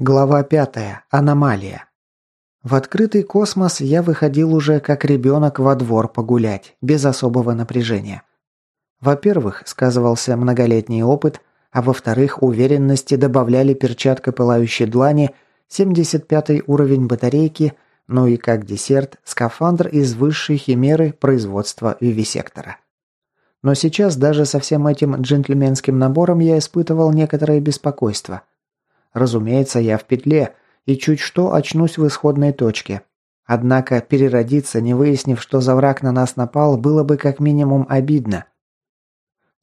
Глава пятая. Аномалия. В открытый космос я выходил уже как ребенок во двор погулять, без особого напряжения. Во-первых, сказывался многолетний опыт, а во-вторых, уверенности добавляли перчатка пылающей длани, 75 уровень батарейки, ну и как десерт, скафандр из высшей химеры производства вивисектора. Но сейчас даже со всем этим джентльменским набором я испытывал некоторое беспокойство – Разумеется, я в петле, и чуть что очнусь в исходной точке. Однако переродиться, не выяснив, что за враг на нас напал, было бы как минимум обидно.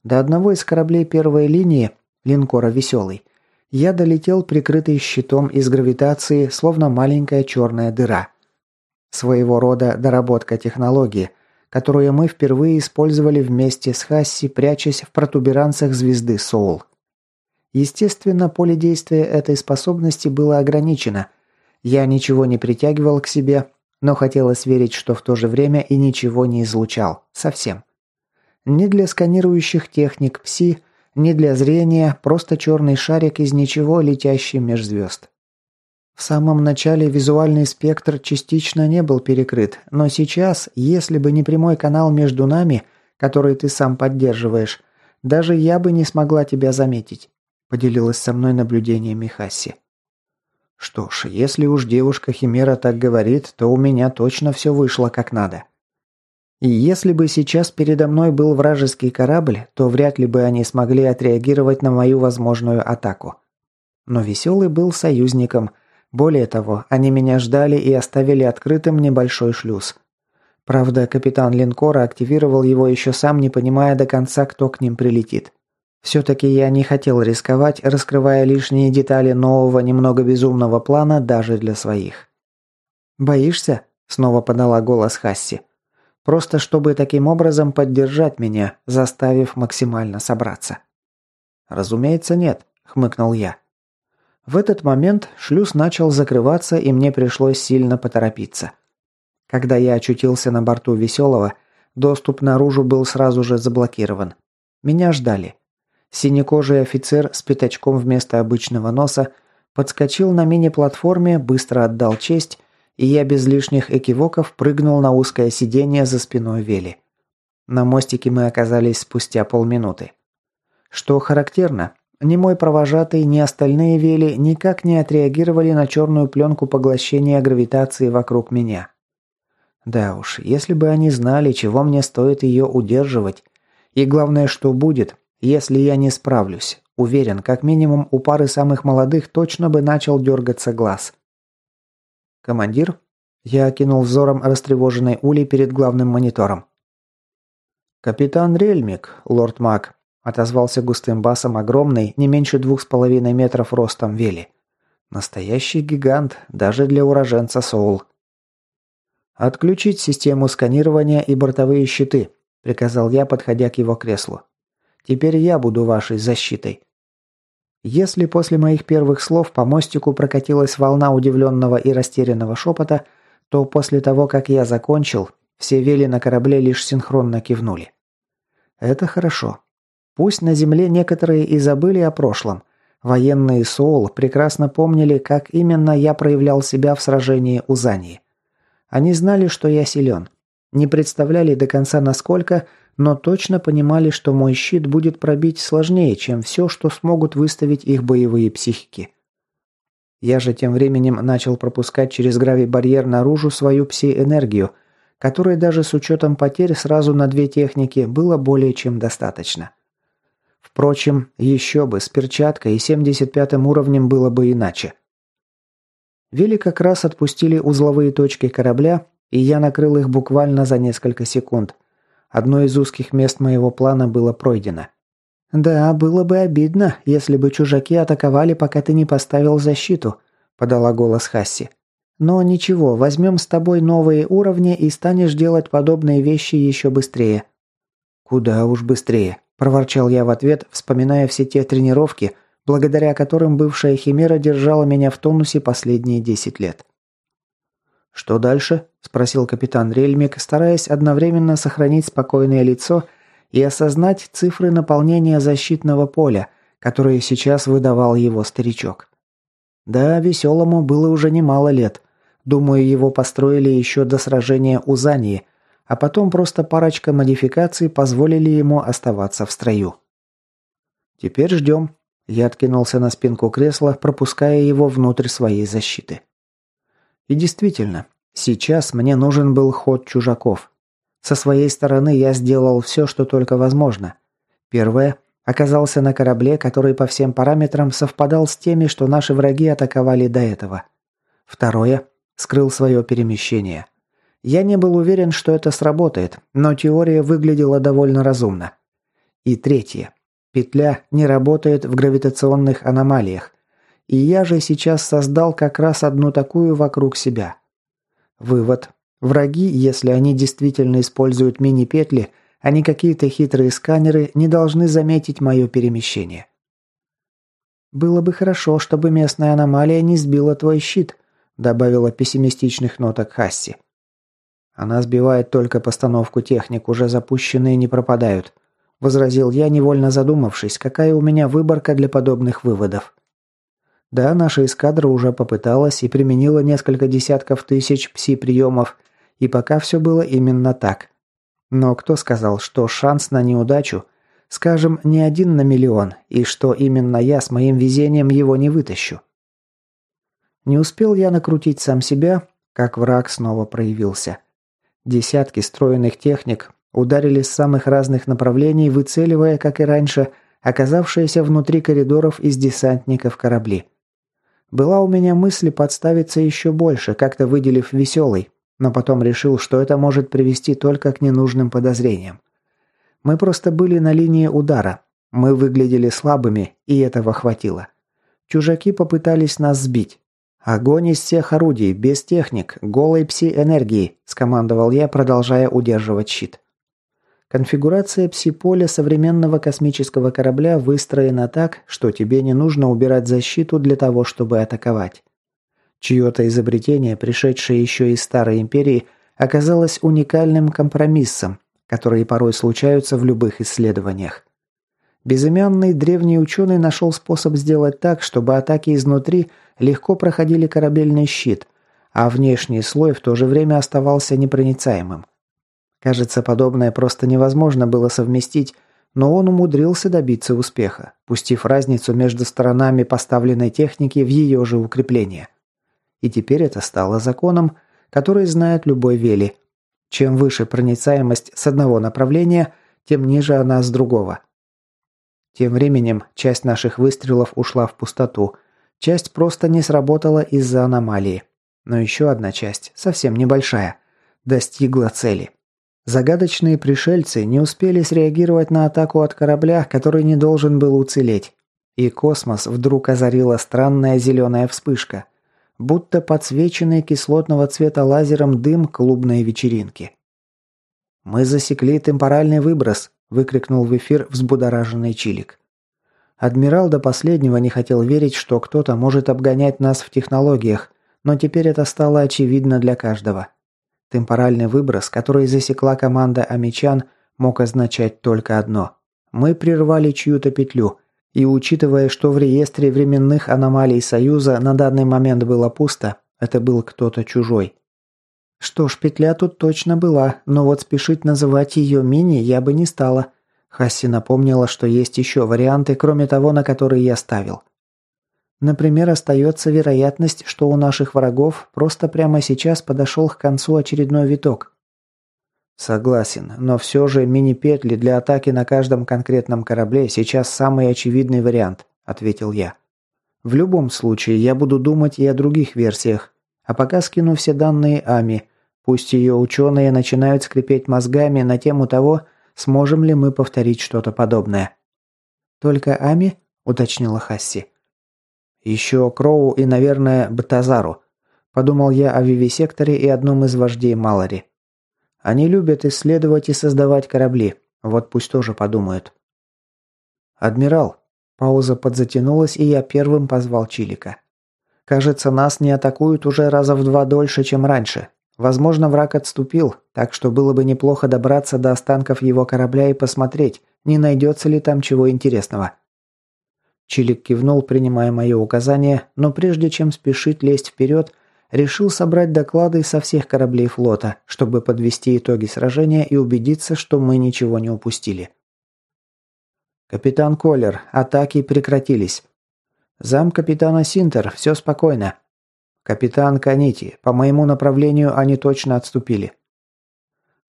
До одного из кораблей первой линии, линкора «Веселый», я долетел прикрытый щитом из гравитации, словно маленькая черная дыра. Своего рода доработка технологии, которую мы впервые использовали вместе с Хасси, прячась в протуберанцах звезды Соул. Естественно, поле действия этой способности было ограничено. Я ничего не притягивал к себе, но хотелось верить, что в то же время и ничего не излучал. Совсем. Ни для сканирующих техник ПСИ, ни для зрения, просто черный шарик из ничего, летящий меж звезд. В самом начале визуальный спектр частично не был перекрыт, но сейчас, если бы не прямой канал между нами, который ты сам поддерживаешь, даже я бы не смогла тебя заметить поделилась со мной наблюдениями Хасси. Что ж, если уж девушка Химера так говорит, то у меня точно все вышло как надо. И если бы сейчас передо мной был вражеский корабль, то вряд ли бы они смогли отреагировать на мою возможную атаку. Но Веселый был союзником. Более того, они меня ждали и оставили открытым небольшой шлюз. Правда, капитан линкора активировал его еще сам, не понимая до конца, кто к ним прилетит. Все-таки я не хотел рисковать, раскрывая лишние детали нового немного безумного плана даже для своих. «Боишься?» – снова подала голос Хасси. «Просто чтобы таким образом поддержать меня, заставив максимально собраться». «Разумеется, нет», – хмыкнул я. В этот момент шлюз начал закрываться, и мне пришлось сильно поторопиться. Когда я очутился на борту «Веселого», доступ наружу был сразу же заблокирован. Меня ждали. Синекожий офицер с пятачком вместо обычного носа подскочил на мини-платформе, быстро отдал честь, и я без лишних экивоков прыгнул на узкое сиденье за спиной Вели. На мостике мы оказались спустя полминуты. Что характерно, ни мой провожатый, ни остальные Вели никак не отреагировали на черную пленку поглощения гравитации вокруг меня. Да уж, если бы они знали, чего мне стоит ее удерживать, и главное, что будет, если я не справлюсь, уверен, как минимум у пары самых молодых точно бы начал дергаться глаз. «Командир?» Я окинул взором растревоженной Ули перед главным монитором. «Капитан Рельмик, лорд Мак», – отозвался густым басом огромный, не меньше двух с половиной метров ростом Вели. «Настоящий гигант, даже для уроженца Соул». «Отключить систему сканирования и бортовые щиты», – приказал я, подходя к его креслу. Теперь я буду вашей защитой». Если после моих первых слов по мостику прокатилась волна удивленного и растерянного шепота, то после того, как я закончил, все вели на корабле лишь синхронно кивнули. Это хорошо. Пусть на Земле некоторые и забыли о прошлом. Военные Соул прекрасно помнили, как именно я проявлял себя в сражении у Зании. Они знали, что я силен. Не представляли до конца насколько, но точно понимали, что мой щит будет пробить сложнее, чем все, что смогут выставить их боевые психики. Я же тем временем начал пропускать через гравий-барьер наружу свою пси-энергию, которой даже с учетом потерь сразу на две техники было более чем достаточно. Впрочем, еще бы, с перчаткой и 75 уровнем было бы иначе. Вели как раз отпустили узловые точки корабля, и я накрыл их буквально за несколько секунд – Одно из узких мест моего плана было пройдено. «Да, было бы обидно, если бы чужаки атаковали, пока ты не поставил защиту», – подала голос Хасси. «Но ничего, возьмем с тобой новые уровни и станешь делать подобные вещи еще быстрее». «Куда уж быстрее», – проворчал я в ответ, вспоминая все те тренировки, благодаря которым бывшая Химера держала меня в тонусе последние десять лет. «Что дальше?» – спросил капитан Рельмик, стараясь одновременно сохранить спокойное лицо и осознать цифры наполнения защитного поля, которые сейчас выдавал его старичок. Да, веселому было уже немало лет. Думаю, его построили еще до сражения у Зании, а потом просто парочка модификаций позволили ему оставаться в строю. Теперь ждем. Я откинулся на спинку кресла, пропуская его внутрь своей защиты. И действительно, сейчас мне нужен был ход чужаков. Со своей стороны я сделал все, что только возможно. Первое – оказался на корабле, который по всем параметрам совпадал с теми, что наши враги атаковали до этого. Второе – скрыл свое перемещение. Я не был уверен, что это сработает, но теория выглядела довольно разумно. И третье. Петля не работает в гравитационных аномалиях. И я же сейчас создал как раз одну такую вокруг себя. Вывод. Враги, если они действительно используют мини-петли, а не какие-то хитрые сканеры, не должны заметить мое перемещение. «Было бы хорошо, чтобы местная аномалия не сбила твой щит», добавила пессимистичных ноток Хасси. «Она сбивает только постановку техник, уже запущенные не пропадают», возразил я, невольно задумавшись, какая у меня выборка для подобных выводов. Да, наша эскадра уже попыталась и применила несколько десятков тысяч пси-приемов, и пока все было именно так. Но кто сказал, что шанс на неудачу, скажем, не один на миллион, и что именно я с моим везением его не вытащу? Не успел я накрутить сам себя, как враг снова проявился. Десятки стройных техник ударили с самых разных направлений, выцеливая, как и раньше, оказавшиеся внутри коридоров из десантников корабли. Была у меня мысль подставиться еще больше, как-то выделив веселый, но потом решил, что это может привести только к ненужным подозрениям. Мы просто были на линии удара. Мы выглядели слабыми, и этого хватило. Чужаки попытались нас сбить. «Огонь из всех орудий, без техник, голой пси-энергии», – скомандовал я, продолжая удерживать щит. Конфигурация пси-поля современного космического корабля выстроена так, что тебе не нужно убирать защиту для того, чтобы атаковать. Чье-то изобретение, пришедшее еще из Старой Империи, оказалось уникальным компромиссом, которые порой случаются в любых исследованиях. Безымянный древний ученый нашел способ сделать так, чтобы атаки изнутри легко проходили корабельный щит, а внешний слой в то же время оставался непроницаемым. Кажется, подобное просто невозможно было совместить, но он умудрился добиться успеха, пустив разницу между сторонами поставленной техники в ее же укрепление. И теперь это стало законом, который знает любой Вели. Чем выше проницаемость с одного направления, тем ниже она с другого. Тем временем часть наших выстрелов ушла в пустоту, часть просто не сработала из-за аномалии. Но еще одна часть, совсем небольшая, достигла цели. Загадочные пришельцы не успели среагировать на атаку от корабля, который не должен был уцелеть. И космос вдруг озарила странная зеленая вспышка – будто подсвеченный кислотного цвета лазером дым клубной вечеринки. «Мы засекли темпоральный выброс», – выкрикнул в эфир взбудораженный Чилик. Адмирал до последнего не хотел верить, что кто-то может обгонять нас в технологиях, но теперь это стало очевидно для каждого. Темпоральный выброс, который засекла команда амичан, мог означать только одно. Мы прервали чью-то петлю, и учитывая, что в реестре временных аномалий Союза на данный момент было пусто, это был кто-то чужой. Что ж, петля тут точно была, но вот спешить называть ее мини я бы не стала. Хасси напомнила, что есть еще варианты, кроме того, на который я ставил. Например, остается вероятность, что у наших врагов просто прямо сейчас подошел к концу очередной виток. Согласен, но все же мини-петли для атаки на каждом конкретном корабле сейчас самый очевидный вариант, ответил я. В любом случае, я буду думать и о других версиях. А пока скину все данные Ами. Пусть ее ученые начинают скрипеть мозгами на тему того, сможем ли мы повторить что-то подобное. «Только Ами?» – уточнила Хасси. «Еще Кроу и, наверное, Батазару», – подумал я о Вивисекторе и одном из вождей Малари. Они любят исследовать и создавать корабли. Вот пусть тоже подумают. «Адмирал». Пауза подзатянулась, и я первым позвал Чилика. «Кажется, нас не атакуют уже раза в два дольше, чем раньше. Возможно, враг отступил, так что было бы неплохо добраться до останков его корабля и посмотреть, не найдется ли там чего интересного». Чилик кивнул, принимая мое указание, но прежде чем спешить лезть вперед, решил собрать доклады со всех кораблей флота, чтобы подвести итоги сражения и убедиться, что мы ничего не упустили. «Капитан Коллер, атаки прекратились. Зам капитана Синтер, все спокойно. Капитан Канити, по моему направлению они точно отступили».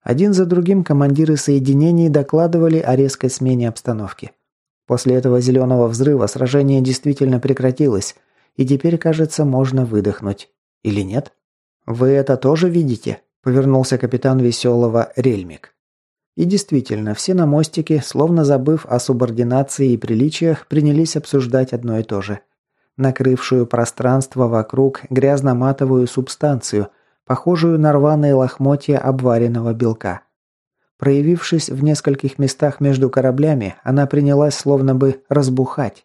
Один за другим командиры соединений докладывали о резкой смене обстановки. После этого зеленого взрыва сражение действительно прекратилось, и теперь, кажется, можно выдохнуть. Или нет? Вы это тоже видите? Повернулся капитан веселого Рельмик. И действительно, все на мостике, словно забыв о субординации и приличиях, принялись обсуждать одно и то же. Накрывшую пространство вокруг грязно-матовую субстанцию, похожую на рваные лохмотья обваренного белка. Проявившись в нескольких местах между кораблями, она принялась словно бы разбухать.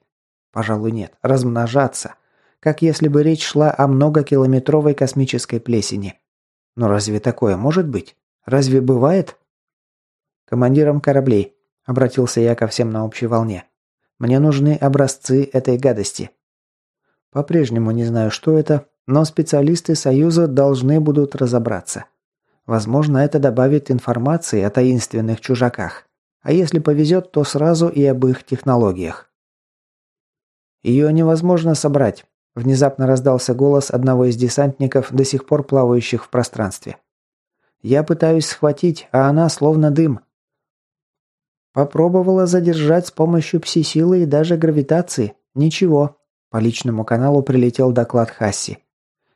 Пожалуй, нет, размножаться как если бы речь шла о многокилометровой космической плесени. Но разве такое может быть? Разве бывает? Командиром кораблей, обратился я ко всем на общей волне. Мне нужны образцы этой гадости. По-прежнему не знаю, что это, но специалисты Союза должны будут разобраться. Возможно, это добавит информации о таинственных чужаках. А если повезет, то сразу и об их технологиях. Ее невозможно собрать, Внезапно раздался голос одного из десантников, до сих пор плавающих в пространстве. «Я пытаюсь схватить, а она словно дым». Попробовала задержать с помощью пси-силы и даже гравитации. Ничего. По личному каналу прилетел доклад Хасси.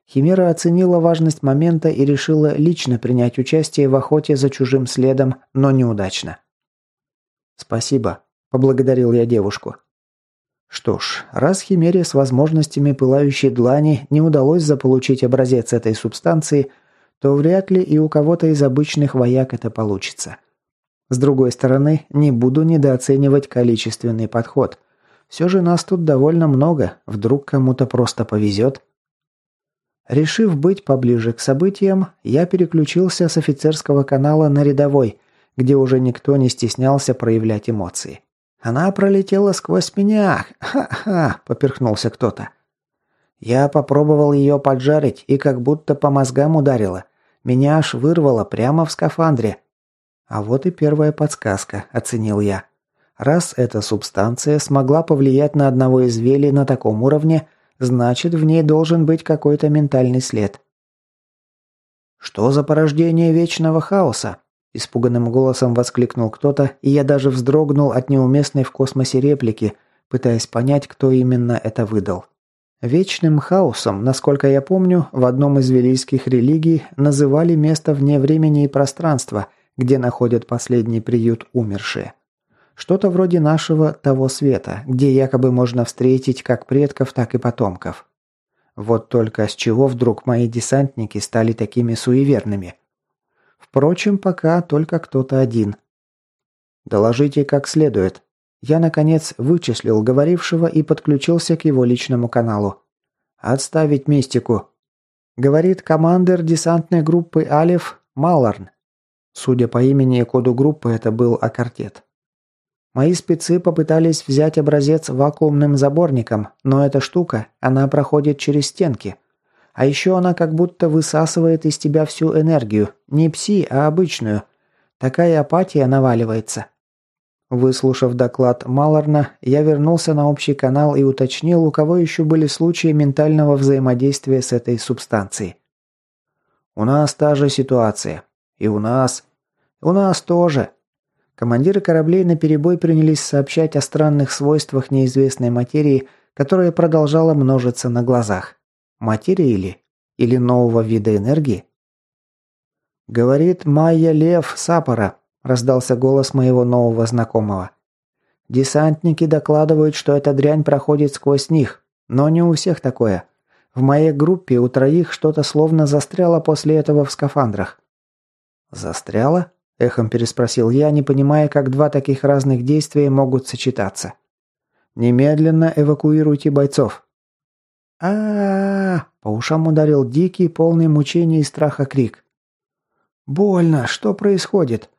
Химера оценила важность момента и решила лично принять участие в охоте за чужим следом, но неудачно. «Спасибо», – поблагодарил я девушку. Что ж, раз Химере с возможностями пылающей длани не удалось заполучить образец этой субстанции, то вряд ли и у кого-то из обычных вояк это получится. С другой стороны, не буду недооценивать количественный подход. Все же нас тут довольно много, вдруг кому-то просто повезет. Решив быть поближе к событиям, я переключился с офицерского канала на рядовой, где уже никто не стеснялся проявлять эмоции. Она пролетела сквозь меня. Ха-ха, поперхнулся кто-то. Я попробовал ее поджарить и как будто по мозгам ударила. Меня аж вырвало прямо в скафандре. А вот и первая подсказка, оценил я. Раз эта субстанция смогла повлиять на одного из велей на таком уровне, значит, в ней должен быть какой-то ментальный след. Что за порождение вечного хаоса? Испуганным голосом воскликнул кто-то, и я даже вздрогнул от неуместной в космосе реплики, пытаясь понять, кто именно это выдал. Вечным хаосом, насколько я помню, в одном из велийских религий называли место вне времени и пространства, где находят последний приют умершие. Что-то вроде нашего того света, где якобы можно встретить как предков, так и потомков. Вот только с чего вдруг мои десантники стали такими суеверными – Впрочем, пока только кто-то один. «Доложите как следует». Я, наконец, вычислил говорившего и подключился к его личному каналу. «Отставить мистику», — говорит командир десантной группы «Алиф» Малларн. Судя по имени и коду группы, это был Акартет. Мои спецы попытались взять образец вакуумным заборником, но эта штука, она проходит через стенки. А еще она как будто высасывает из тебя всю энергию. Не пси, а обычную. Такая апатия наваливается. Выслушав доклад Малорна, я вернулся на общий канал и уточнил, у кого еще были случаи ментального взаимодействия с этой субстанцией. «У нас та же ситуация. И у нас...» «У нас тоже». Командиры кораблей наперебой принялись сообщать о странных свойствах неизвестной материи, которая продолжала множиться на глазах. Материи или? Или нового вида энергии? «Говорит Майя Лев Сапора», – раздался голос моего нового знакомого. «Десантники докладывают, что эта дрянь проходит сквозь них, но не у всех такое. В моей группе у троих что-то словно застряло после этого в скафандрах». «Застряло?» – эхом переспросил я, не понимая, как два таких разных действия могут сочетаться. «Немедленно эвакуируйте бойцов», а, По ушам ударил дикий, полный мучений и страха крик. «Больно! Что происходит?»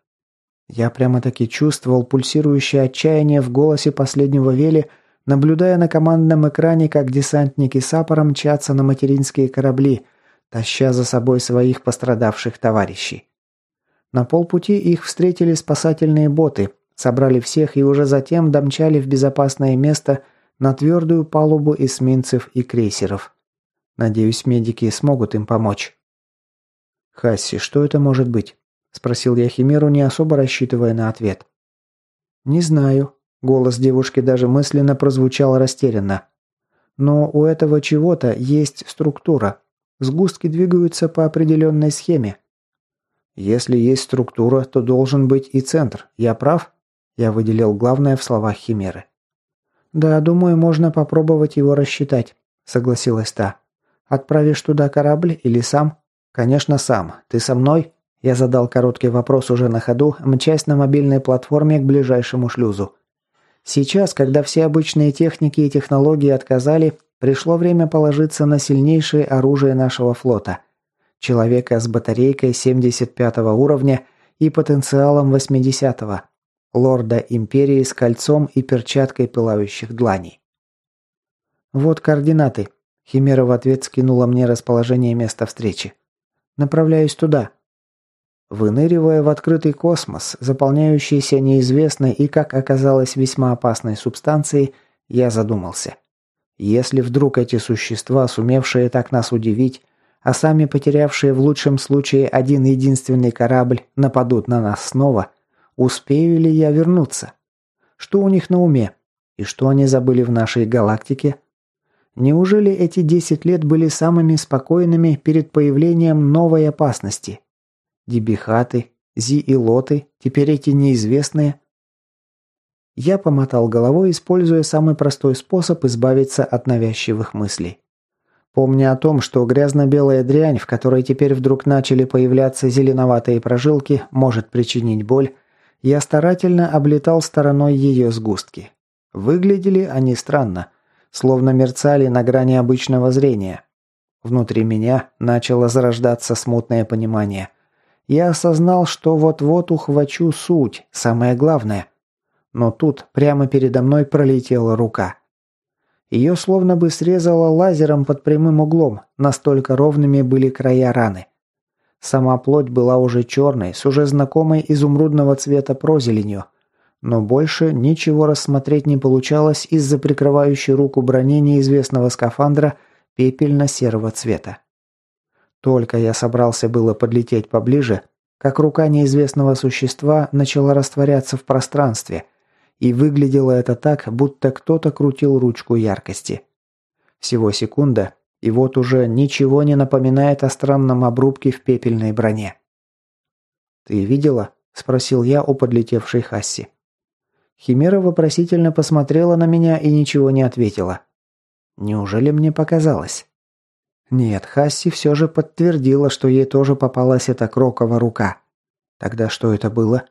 Я прямо-таки чувствовал пульсирующее отчаяние в голосе последнего Вели, наблюдая на командном экране, как десантники Сапора мчатся на материнские корабли, таща за собой своих пострадавших товарищей. На полпути их встретили спасательные боты, собрали всех и уже затем домчали в безопасное место на твердую палубу эсминцев и крейсеров. Надеюсь, медики смогут им помочь. «Хасси, что это может быть?» – спросил я Химеру, не особо рассчитывая на ответ. «Не знаю», – голос девушки даже мысленно прозвучал растерянно. «Но у этого чего-то есть структура. Сгустки двигаются по определенной схеме. Если есть структура, то должен быть и центр. Я прав?» Я выделил главное в словах Химеры. «Да, думаю, можно попробовать его рассчитать», – согласилась та. «Отправишь туда корабль или сам?» «Конечно, сам. Ты со мной?» Я задал короткий вопрос уже на ходу, мчась на мобильной платформе к ближайшему шлюзу. Сейчас, когда все обычные техники и технологии отказали, пришло время положиться на сильнейшее оружие нашего флота. Человека с батарейкой 75 уровня и потенциалом 80 -го. Лорда Империи с кольцом и перчаткой пылающих дланей. «Вот координаты», Химера в ответ скинула мне расположение места встречи. «Направляюсь туда». Выныривая в открытый космос, заполняющийся неизвестной и, как оказалось, весьма опасной субстанцией, я задумался. Если вдруг эти существа, сумевшие так нас удивить, а сами потерявшие в лучшем случае один единственный корабль, нападут на нас снова, успею ли я вернуться? Что у них на уме? И что они забыли в нашей галактике? Неужели эти 10 лет были самыми спокойными перед появлением новой опасности? Дебихаты, Зи и Лоты, теперь эти неизвестные? Я помотал головой, используя самый простой способ избавиться от навязчивых мыслей. Помня о том, что грязно-белая дрянь, в которой теперь вдруг начали появляться зеленоватые прожилки, может причинить боль, я старательно облетал стороной ее сгустки. Выглядели они странно – словно мерцали на грани обычного зрения. Внутри меня начало зарождаться смутное понимание. Я осознал, что вот-вот ухвачу суть, самое главное. Но тут прямо передо мной пролетела рука. Ее словно бы срезало лазером под прямым углом, настолько ровными были края раны. Сама плоть была уже черной, с уже знакомой изумрудного цвета прозеленью – но больше ничего рассмотреть не получалось из-за прикрывающей руку брони неизвестного скафандра пепельно-серого цвета. Только я собрался было подлететь поближе, как рука неизвестного существа начала растворяться в пространстве, и выглядело это так, будто кто-то крутил ручку яркости. Всего секунда, и вот уже ничего не напоминает о странном обрубке в пепельной броне. «Ты видела?» – спросил я у подлетевшей Хасси. Химера вопросительно посмотрела на меня и ничего не ответила. Неужели мне показалось? Нет, Хасси все же подтвердила, что ей тоже попалась эта крокова рука. Тогда что это было?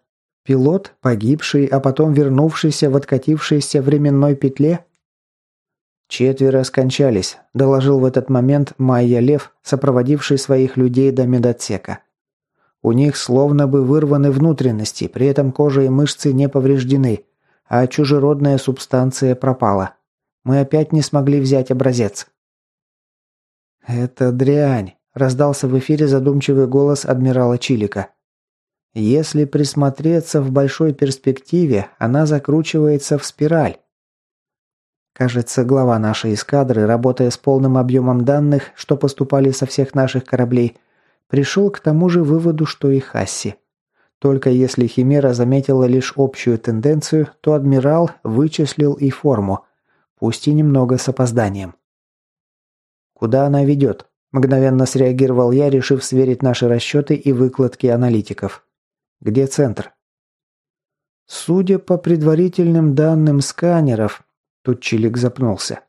Пилот, погибший, а потом вернувшийся в откатившейся временной петле? «Четверо скончались», – доложил в этот момент Майя Лев, сопроводивший своих людей до медотсека. У них словно бы вырваны внутренности, при этом кожа и мышцы не повреждены а чужеродная субстанция пропала. Мы опять не смогли взять образец. «Это дрянь», – раздался в эфире задумчивый голос адмирала Чилика. «Если присмотреться в большой перспективе, она закручивается в спираль». Кажется, глава нашей эскадры, работая с полным объемом данных, что поступали со всех наших кораблей, пришел к тому же выводу, что и Хасси. Только если Химера заметила лишь общую тенденцию, то адмирал вычислил и форму, пусть и немного с опозданием. «Куда она ведет?» – мгновенно среагировал я, решив сверить наши расчеты и выкладки аналитиков. «Где центр?» «Судя по предварительным данным сканеров», – тут Чилик запнулся.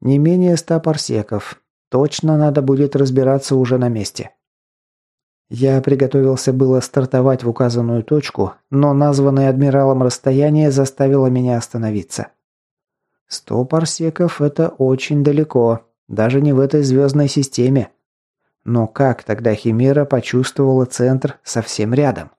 «Не менее ста парсеков. Точно надо будет разбираться уже на месте». Я приготовился было стартовать в указанную точку, но названное адмиралом расстояние заставило меня остановиться. Сто парсеков – это очень далеко, даже не в этой звездной системе. Но как тогда Химера почувствовала центр совсем рядом?